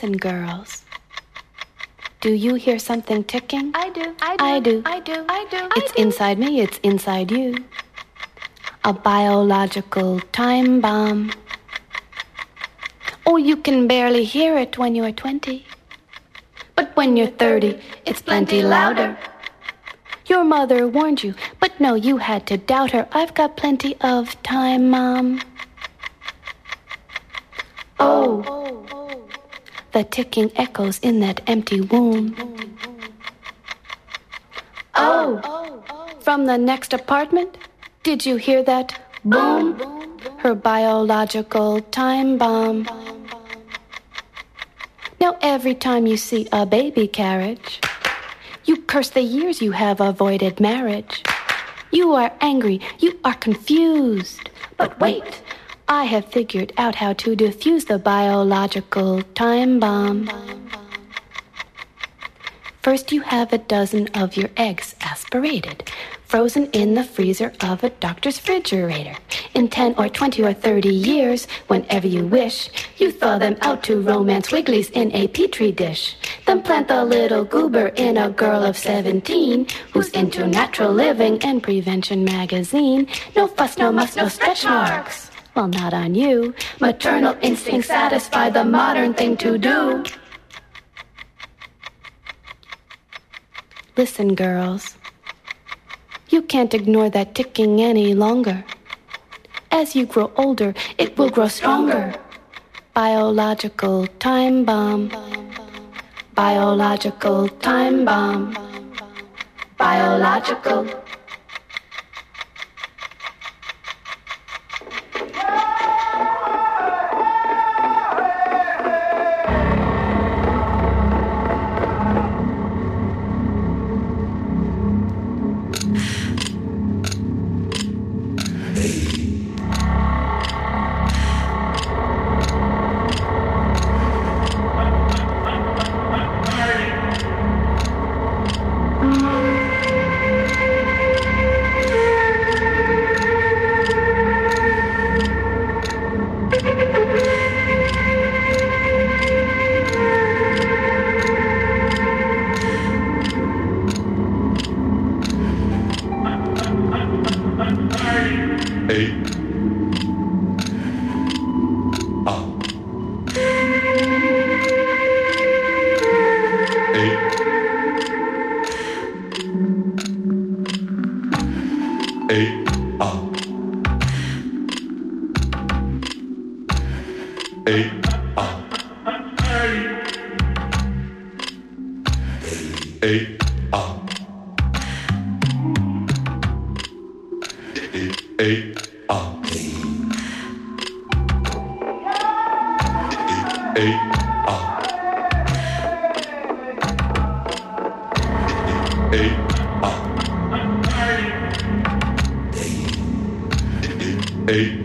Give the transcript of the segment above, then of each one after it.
Listen, girls. Do you hear something ticking? I do. I do. I do. I do. I do. It's inside me, it's inside you. A biological time bomb. Oh, you can barely hear it when you're 20. But when you're 30, it's plenty louder. Your mother warned you, but no, you had to doubt her. I've got plenty of time, Mom. Oh, the ticking echoes in that empty womb. Oh, from the next apartment, did you hear that boom? Her biological time bomb. Now, every time you see a baby carriage, you curse the years you have avoided marriage. You are angry, you are confused. But wait, I have figured out how to defuse the biological time bomb. First, you have a dozen of your eggs aspirated, frozen in the freezer of a doctor's refrigerator. In 10 or 20 or 30 years, whenever you wish, you thaw them out to romance wigglies in a petri dish. Then plant the little goober in a girl of 17 who's into natural living and prevention magazine. No fuss, no muss, no stretch marks. Well, not on you. Maternal instinct satisfy the modern thing to do. Listen, girls. You can't ignore that ticking any longer. As you grow older, it will grow stronger. Biological time bomb. Biological time bomb. Biological. eight.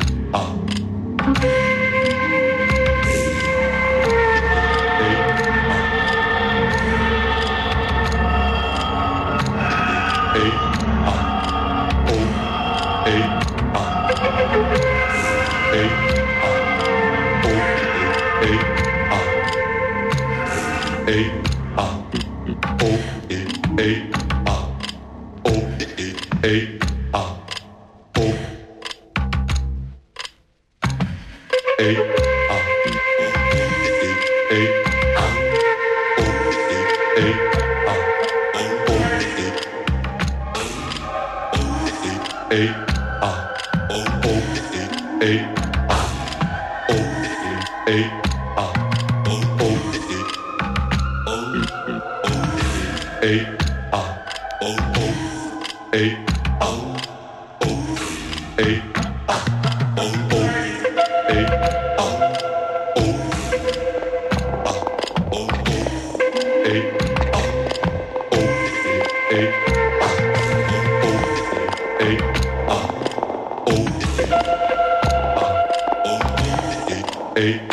eight.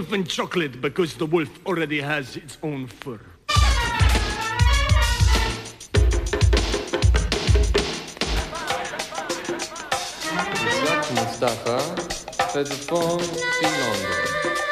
wolf and chocolate because the wolf already has its own fur. London.